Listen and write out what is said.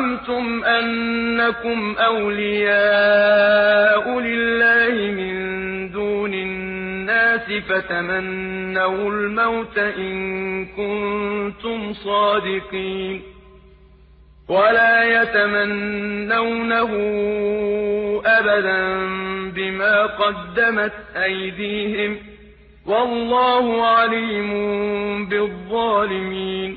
زعمتم أنكم أولياء لله من دون الناس فتمنوا الموت إن كنتم صادقين. ولا يتمنونه أبدا بما قدمت أيديهم. والله عليم بالظالمين.